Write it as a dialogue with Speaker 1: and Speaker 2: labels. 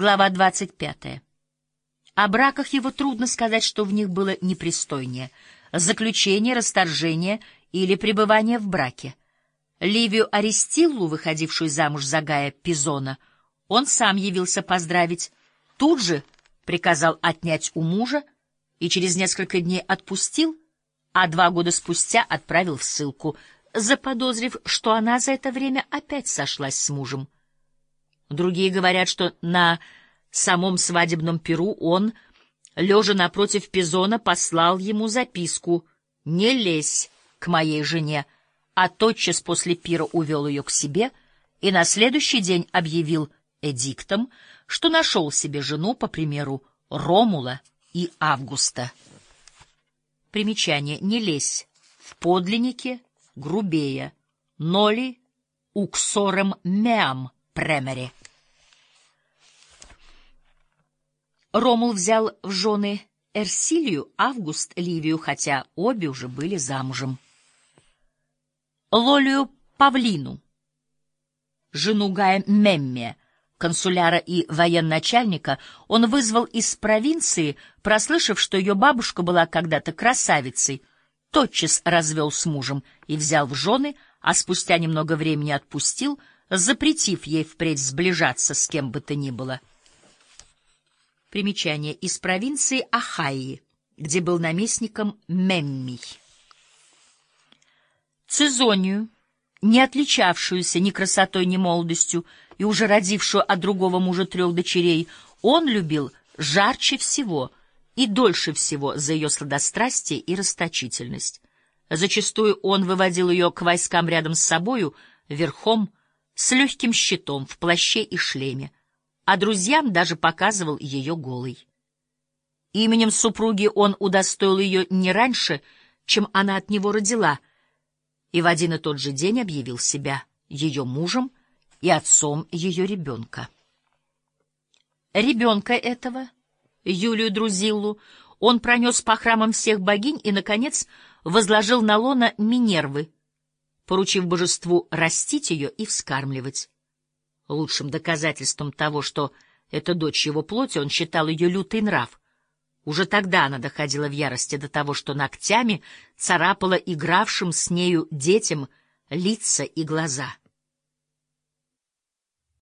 Speaker 1: Глава 25. О браках его трудно сказать, что в них было непристойнее — заключение, расторжение или пребывание в браке. Ливию Аристиллу, выходившую замуж за Гая Пизона, он сам явился поздравить, тут же приказал отнять у мужа и через несколько дней отпустил, а два года спустя отправил в ссылку, заподозрив, что она за это время опять сошлась с мужем. Другие говорят, что на самом свадебном перу он, лежа напротив Пизона, послал ему записку «Не лезь к моей жене», а тотчас после пира увел ее к себе и на следующий день объявил эдиктом, что нашел себе жену по примеру Ромула и Августа. Примечание «Не лезь» в подлиннике грубее, ноли уксорем меам премере. Ромул взял в жены Эрсилию, Август — Ливию, хотя обе уже были замужем. Лолию Павлину, жену Гая Мемме, консуляра и военачальника, он вызвал из провинции, прослышав, что ее бабушка была когда-то красавицей, тотчас развел с мужем и взял в жены, а спустя немного времени отпустил, запретив ей впредь сближаться с кем бы то ни было — Примечание. Из провинции Ахайи, где был наместником Меммий. Цезонию, не отличавшуюся ни красотой, ни молодостью, и уже родившую от другого мужа трех дочерей, он любил жарче всего и дольше всего за ее сладострастие и расточительность. Зачастую он выводил ее к войскам рядом с собою, верхом, с легким щитом, в плаще и шлеме, а друзьям даже показывал ее голой. Именем супруги он удостоил ее не раньше, чем она от него родила, и в один и тот же день объявил себя ее мужем и отцом ее ребенка. Ребенка этого, Юлию Друзиллу, он пронес по храмам всех богинь и, наконец, возложил на лона Минервы, поручив божеству растить ее и вскармливать. Лучшим доказательством того, что это дочь его плоти, он считал ее лютый нрав. Уже тогда она доходила в ярости до того, что ногтями царапала игравшим с нею детям лица и глаза.